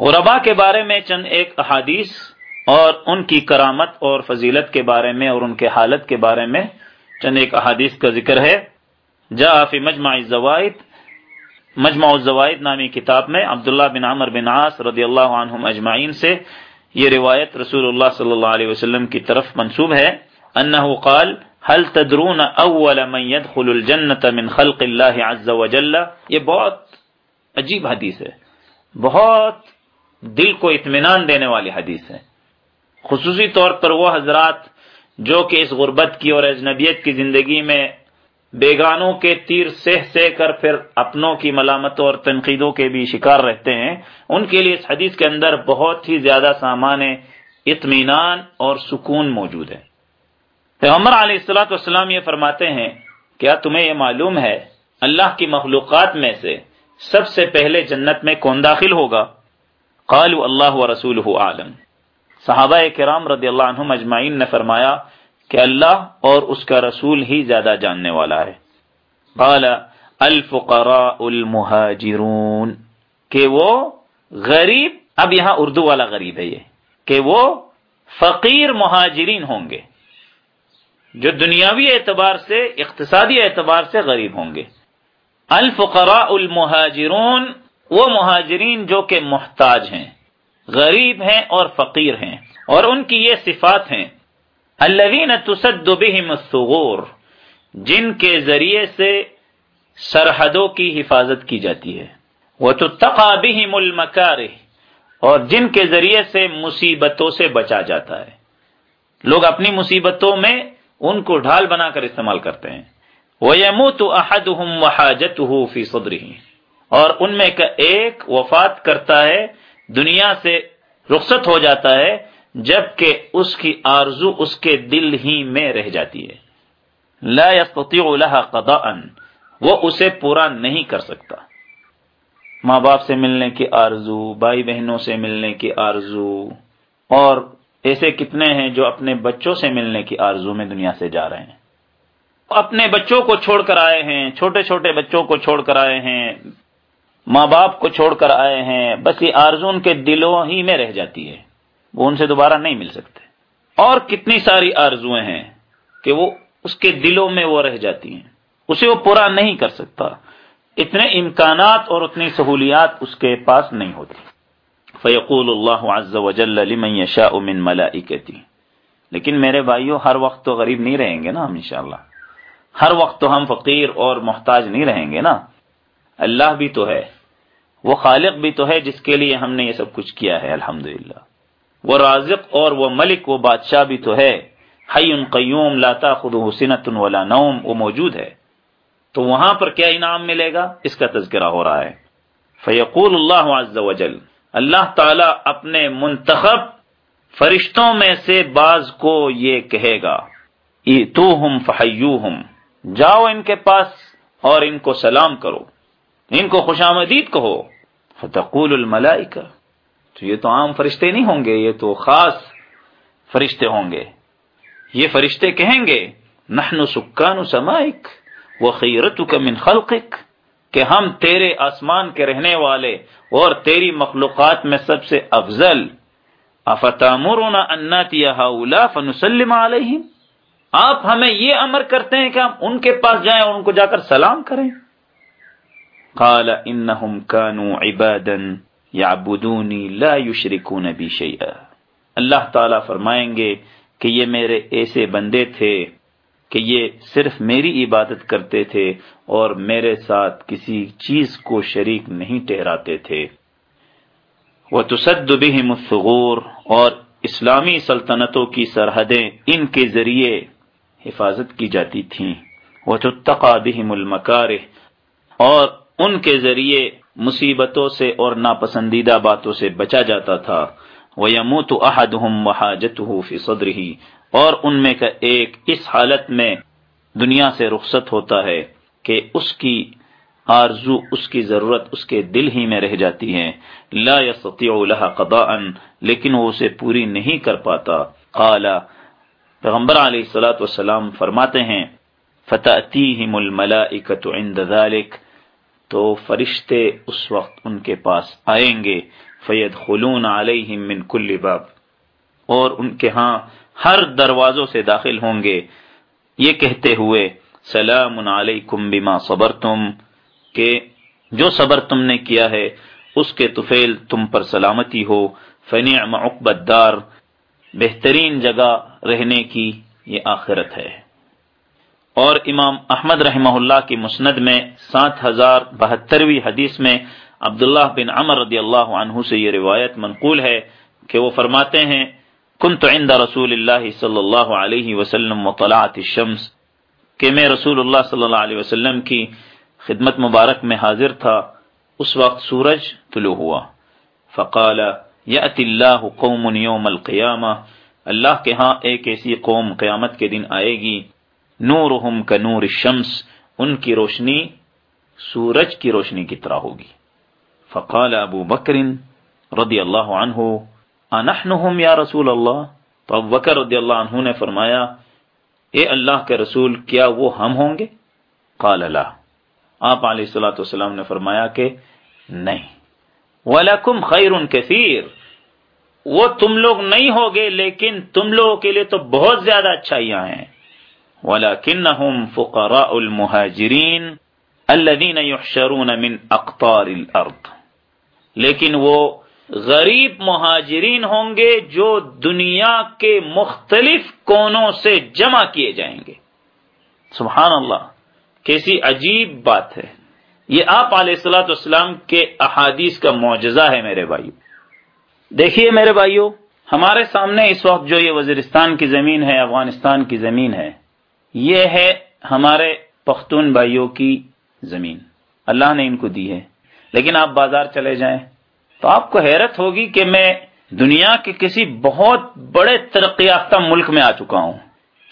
غربا کے بارے میں چند ایک احادیث اور ان کی کرامت اور فضیلت کے بارے میں اور ان کے حالت کے بارے میں چند ایک احادیث کا ذکر ہے۔ جا فی مجمع الزوائد مجمع الزوائد نامی کتاب میں عبداللہ بن عمر بن عاص رضی اللہ عنہم اجمعین سے یہ روایت رسول اللہ صلی اللہ علیہ وسلم کی طرف منسوب ہے۔ انه قال، هل تدرون اول من يدخل الجنة من خلق الله عز وجل؟ یہ بہت عجیب حدیث ہے۔ بہت دل کو اطمینان دینے والی حدیث ہے۔ خصوصی طور پر وہ حضرات جو کہ اس غربت کی اور اجنبیت کی زندگی میں بیگانوں کے تیر سہ سہ کر پھر اپنوں کی ملامتوں اور تنقیدوں کے بھی شکار رہتے ہیں، ان کے لیے اس حدیث کے اندر بہت ہی زیادہ سامان اطمینان اور سکون موجود ہے۔ پیغمبر علیہ السلاۃ والسلام یہ فرماتے ہیں، کیا تمہیں یہ معلوم ہے اللہ کی مخلوقات میں سے سب سے پہلے جنت میں کون داخل ہوگا؟ قالوا اللہ و رسول عالم صحابہ کرام رضی اللہ عنہ اجمعین نے فرمایا کہ اللہ اور اس کا رسول ہی زیادہ جاننے والا ہے۔ قال الفقراء المہاجرون، کہ وہ غریب، اب یہاں اردو والا غریب ہے یہ، کہ وہ فقیر مہاجرین ہوں گے۔ جو دنیاوی اعتبار سے، اقتصادی اعتبار سے غریب ہوں گے۔ الفقراء المہاجرون وہ مہاجرین جو کہ محتاج ہیں، غریب ہیں اور فقیر ہیں، اور ان کی یہ صفات ہیں، الذین تصد بهم الثغور، جن کے ذریعے سے سرحدوں کی حفاظت کی جاتی ہے۔ وہ تو بهم المکارہ اور جن کے ذریعے سے مصیبتوں سے بچا جاتا ہے۔ لوگ اپنی مصیبتوں میں ان کو ڈھال بنا کر استعمال کرتے ہیں۔ وہ یمو تو احد ہوں وحاجت فی صدری اور ان میں کا ایک وفات کرتا ہے، دنیا سے رخصت ہو جاتا ہے، جبکہ اس کی آرزو اس کے دل ہی میں رہ جاتی ہے۔ لا يستطيع لها قضاء، وہ اسے پورا نہیں کر سکتا۔ ماں باپ سے ملنے کی آرزو، بھائی بہنوں سے ملنے کی آرزو، اور ایسے کتنے ہیں جو اپنے بچوں سے ملنے کی آرزو میں دنیا سے جا رہے ہیں۔ اپنے بچوں کو چھوڑ کر آئے ہیں، چھوٹے چھوٹے بچوں کو چھوڑ کر آئے ہیں ماں باپ کو چھوڑ کر آئے ہیں، بس یہ آرزو ان کے دلوں ہی میں رہ جاتی ہے۔ وہ ان سے دوبارہ نہیں مل سکتے۔ اور کتنی ساری آرزویں ہیں کہ وہ اس کے دلوں میں وہ رہ جاتی ہیں۔ اسے وہ پورا نہیں کر سکتا۔ اتنے امکانات اور اتنی سہولیات اس کے پاس نہیں ہوتی۔ فیقول اللہ عز و جل لمن یشاء من ملائکتی۔ لیکن میرے بھائیوں ہر وقت تو غریب نہیں رہیں گے نا ہم انشاءاللہ۔ ہر وقت تو ہم فقیر اور محتاج نہیں رہیں گے نا۔ اللہ بھی تو ہے، وہ خالق بھی تو ہے جس کے لیے ہم نے یہ سب کچھ کیا ہے الحمد وہ رازق اور وہ ملک، وہ بادشاہ بھی تو ہے۔ حی قیوم لاتا خود حسنت ولا نوم، وہ موجود ہے۔ تو وہاں پر کیا انعام ملے گا؟ اس کا تذکرہ ہو رہا ہے۔ فیقول اللہ عز و جل اللہ تعالی اپنے منتخب فرشتوں میں سے بعض کو یہ کہے گا تو ہم جاؤ ان کے پاس اور ان کو سلام کرو۔ ان کو خوش آمدید کہو، فتقول الملائکہ۔ تو یہ تو عام فرشتے نہیں ہوں گے، یہ تو خاص فرشتے ہوں گے۔ یہ فرشتے کہیں گے نحن سکان سمائک وخیرتک من خلقک۔ کہ ہم تیرے آسمان کے رہنے والے اور تیری مخلوقات میں سب سے افضل۔ افتامرنا ان ناتی فنسلم علیہم۔ آپ ہمیں یہ امر کرتے ہیں کہ ہم ان کے پاس جائیں اور ان کو جا کر سلام کریں۔ قال انہم كانوا عبادا يعبدوني لا يشركون بي شيئا۔ اللہ تعالی فرمائیں گے کہ یہ میرے ایسے بندے تھے کہ یہ صرف میری عبادت کرتے تھے اور میرے ساتھ کسی چیز کو شریک نہیں ٹہراتے تھے۔ وہ تصد بہم الثغور اور اسلامی سلطنتوں کی سرحدیں ان کے ذریعے حفاظت کی جاتی تھیں۔ وہ تقا بہم اور ان کے ذریعے مصیبتوں سے اور ناپسندیدہ باتوں سے بچا جاتا تھا۔ وہ یمو تو احد ہم وحاجت صدر ہی اور ان میں کا ایک اس حالت میں دنیا سے رخصت ہوتا ہے کہ اس کی آرزو، اس کی ضرورت اس کے دل ہی میں رہ جاتی ہے۔ لا يستطيع لها قضاء، لیکن وہ اسے پوری نہیں کر پاتا۔ قال، پیغمبر علیہ الصلوۃ والسلام فرماتے ہیں فتاتيهم الملائکه عند ذلك۔ تو فرشتے اس وقت ان کے پاس آئیں گے فید خلون علیہ من کل باب۔ اور ان کے ہاں ہر دروازوں سے داخل ہوں گے۔ یہ کہتے ہوئے، سلام علیکم بما صبرتم، کہ جو صبر تم نے کیا ہے، اس کے طفیل تم پر سلامتی ہو۔ فنعم عقبت دار بہترین جگہ رہنے کی یہ آخرت ہے۔ اور امام احمد رحمہ اللہ کی مسند میں سات ہزار بہترویں حدیث میں عبداللہ بن عمر رضی اللہ عنہ سے یہ روایت منقول ہے کہ وہ فرماتے ہیں، کنت عند رسول اللہ صلی اللہ علیہ وسلم وطلعت الشمس کہ میں رسول اللہ صلی اللہ علیہ وسلم کی خدمت مبارک میں حاضر تھا، اس وقت سورج طلوع ہوا۔ فقال، یأتی اللہ قوم یوم القیامہ، اللہ کے ہاں ایک ایسی قوم قیامت کے دن آئے گی۔ نورہم کا نور الشمس، ان کی روشنی سورج کی روشنی کی طرح ہوگی۔ فقال ابو بکر رضی اللہ عنہ انحنہم یا رسول اللہ؟ تو ابو بکر رضی اللہ عنہ نے فرمایا، اے اللہ کے رسول، کیا وہ ہم ہوں گے؟ قال اللہ آپ علیہ السلاۃ والسلام نے فرمایا کہ، نہیں. وَلَكُمْ خَيْرٌ كَثِيرٌ وہ تم لوگ نہیں ہوگے، لیکن تم لوگوں کے لیے تو بہت زیادہ اچھائیاں ہیں۔ ولكنهم فقراء المهاجرين الذين يحشرون من اقطار الارض لیکن وہ غریب مہاجرین ہوں گے جو دنیا کے مختلف کونوں سے جمع کیے جائیں گے. سبحان اللہ، کیسی عجیب بات ہے. یہ آپ علیہ السلاۃ والسلام کے احادیث کا معجزہ ہے میرے بھائیو. دیکھیے میرے بھائیو، ہمارے سامنے اس وقت جو یہ وزیرستان کی زمین ہے، افغانستان کی زمین ہے یہ ہے ہمارے پختون بھائیوں کی زمین۔ اللہ نے ان کو دی ہے۔ لیکن آپ بازار چلے جائیں تو آپ کو حیرت ہوگی کہ میں دنیا کے کسی بہت بڑے ترقی یافتہ ملک میں آ چکا ہوں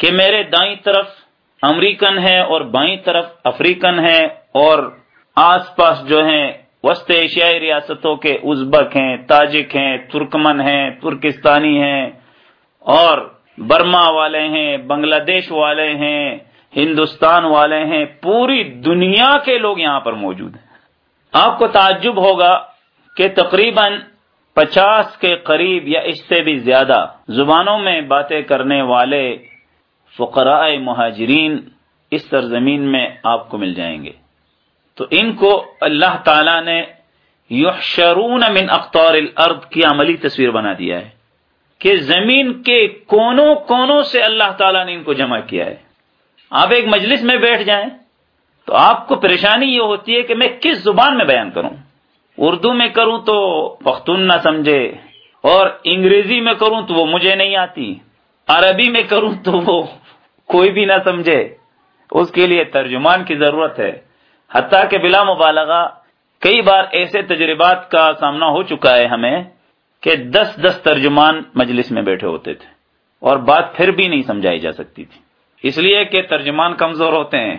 کہ میرے دائیں طرف امریکن ہے اور بائیں طرف افریقن ہے اور آس پاس جو ہیں وسط ایشیائی ریاستوں کے ازبک ہیں، تاجک ہیں، ترکمن ہیں، ترکستانی ہیں اور برما والے ہیں، بنگلہ دیش والے ہیں، ہندوستان والے ہیں، پوری دنیا کے لوگ یہاں پر موجود ہیں۔ آپ کو تعجب ہوگا کہ تقریباً پچاس کے قریب یا اس سے بھی زیادہ زبانوں میں باتیں کرنے والے فقراء مہاجرین اس سرزمین میں آپ کو مل جائیں گے۔ تو ان کو اللہ تعالی نے یحشرون من اقطار الارض کی عملی تصویر بنا دیا ہے۔ کہ زمین کے کونوں کونوں سے اللہ تعالیٰ نے ان کو جمع کیا ہے۔ آپ ایک مجلس میں بیٹھ جائیں تو آپ کو پریشانی یہ ہوتی ہے کہ میں کس زبان میں بیان کروں۔ اردو میں کروں تو پختون نہ سمجھے اور انگریزی میں کروں تو وہ مجھے نہیں آتی۔ عربی میں کروں تو وہ کوئی بھی نہ سمجھے۔ اس کے لیے ترجمان کی ضرورت ہے۔ حتیٰ کہ بلا مبالغہ کئی بار ایسے تجربات کا سامنا ہو چکا ہے ہمیں۔ کہ دس دس ترجمان مجلس میں بیٹھے ہوتے تھے اور بات پھر بھی نہیں سمجھائی جا سکتی تھی۔ اس لیے کہ ترجمان کمزور ہوتے ہیں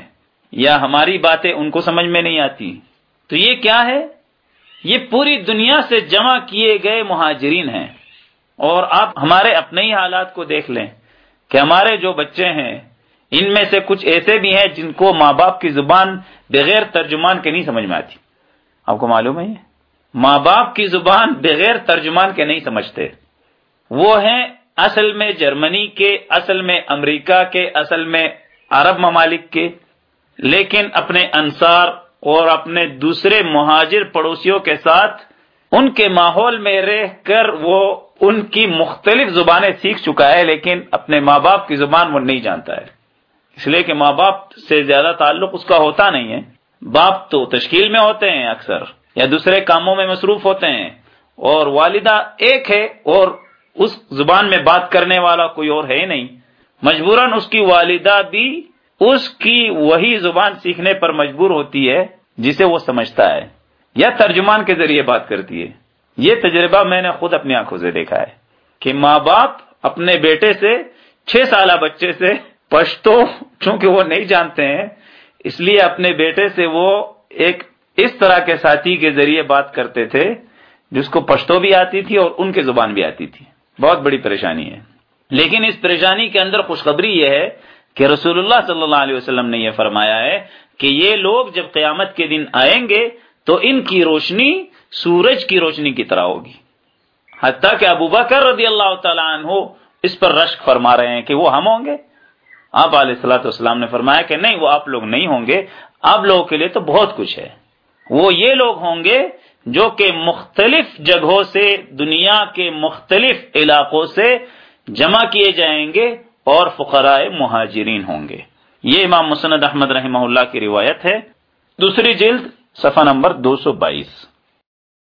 یا ہماری باتیں ان کو سمجھ میں نہیں آتی۔ تو یہ کیا ہے؟ یہ پوری دنیا سے جمع کیے گئے مہاجرین ہیں۔ اور آپ ہمارے اپنے ہی حالات کو دیکھ لیں کہ ہمارے جو بچے ہیں، ان میں سے کچھ ایسے بھی ہیں جن کو ماں باپ کی زبان بغیر ترجمان کے نہیں سمجھ میں آتی۔ آپ کو معلوم ہے یہ؟ ماں باپ کی زبان بغیر ترجمان کے نہیں سمجھتے۔ وہ ہیں اصل میں جرمنی کے، اصل میں امریکہ کے، اصل میں عرب ممالک کے۔ لیکن اپنے انصار اور اپنے دوسرے مہاجر پڑوسیوں کے ساتھ ان کے ماحول میں رہ کر وہ ان کی مختلف زبانیں سیکھ چکا ہے، لیکن اپنے ماں باپ کی زبان وہ نہیں جانتا ہے۔ اس لیے کہ ماں باپ سے زیادہ تعلق اس کا ہوتا نہیں ہے۔ باپ تو تشکیل میں ہوتے ہیں اکثر۔ یا دوسرے کاموں میں مصروف ہوتے ہیں اور والدہ ایک ہے اور اس زبان میں بات کرنے والا کوئی اور ہے نہیں۔ مجبوراً اس کی والدہ بھی اس کی وہی زبان سیکھنے پر مجبور ہوتی ہے جسے وہ سمجھتا ہے یا ترجمان کے ذریعے بات کرتی ہے۔ یہ تجربہ میں نے خود اپنی آنکھوں سے دیکھا ہے کہ ماں باپ اپنے بیٹے سے چھ سالہ بچے سے پشتو چونکہ وہ نہیں جانتے ہیں، اس لیے اپنے بیٹے سے وہ ایک اس طرح کے ساتھی کے ذریعے بات کرتے تھے، جس کو پشتو بھی آتی تھی اور ان کی زبان بھی آتی تھی۔ بہت بڑی پریشانی ہے۔ لیکن اس پریشانی کے اندر خوشخبری یہ ہے کہ رسول اللہ صلی اللہ علیہ وسلم نے یہ فرمایا ہے کہ یہ لوگ جب قیامت کے دن آئیں گے تو ان کی روشنی سورج کی روشنی کی طرح ہوگی۔ حتیٰ کہ ابو بکر رضی اللہ تعالیٰ عنہ اس پر رشک فرما رہے ہیں کہ وہ ہم ہوں گے۔ آپ علیہ السلاۃ والسلام نے فرمایا کہ نہیں، وہ آپ لوگ نہیں ہوں گے۔ آپ لوگوں کے لیے تو بہت کچھ ہے۔ وہ یہ لوگ ہوں گے جو کہ مختلف جگہوں سے، دنیا کے مختلف علاقوں سے جمع کیے جائیں گے اور فقرائے مہاجرین ہوں گے۔ یہ امام مسند احمد رحمہ اللہ کی روایت ہے۔ دوسری جلد، صفحہ نمبر دو سو بائیس۔